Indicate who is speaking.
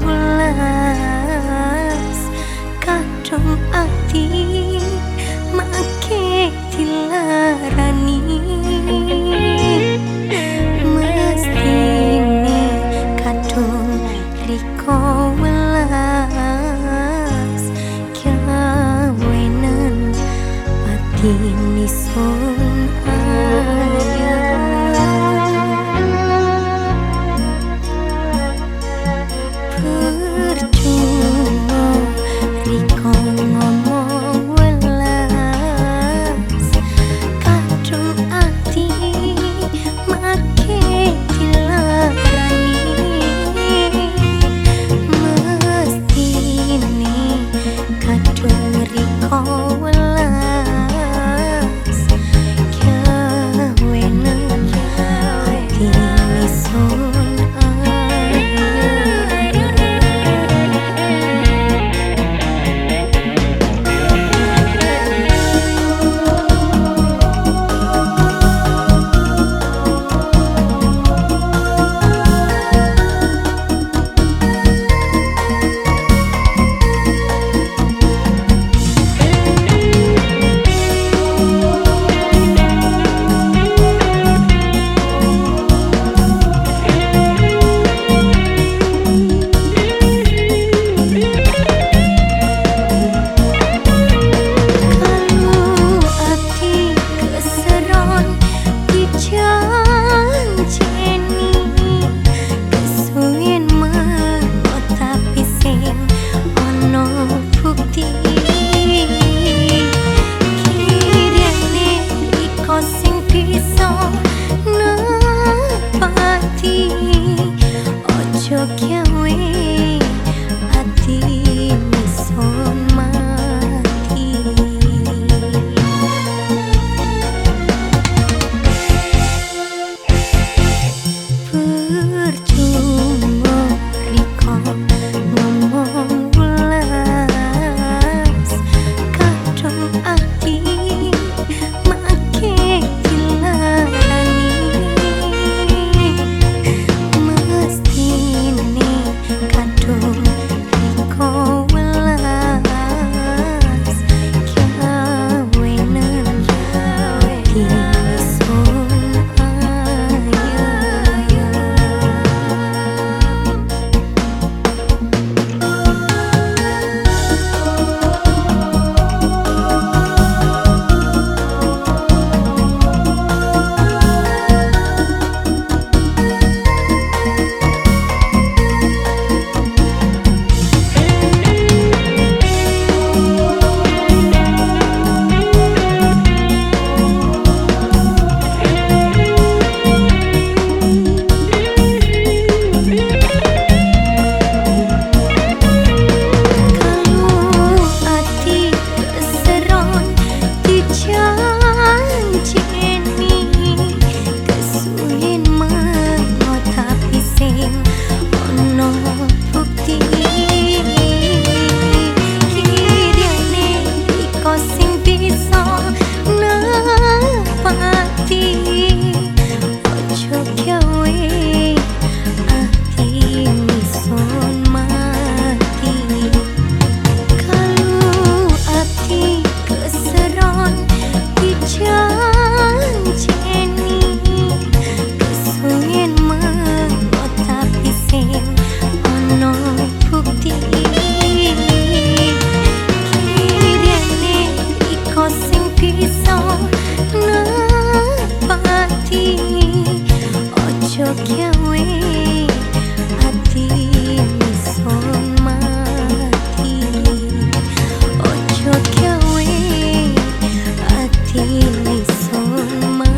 Speaker 1: welas kadung ati make dilarani. Mestine kadung riko welas kawenen ati nisun Ojo ngày xuân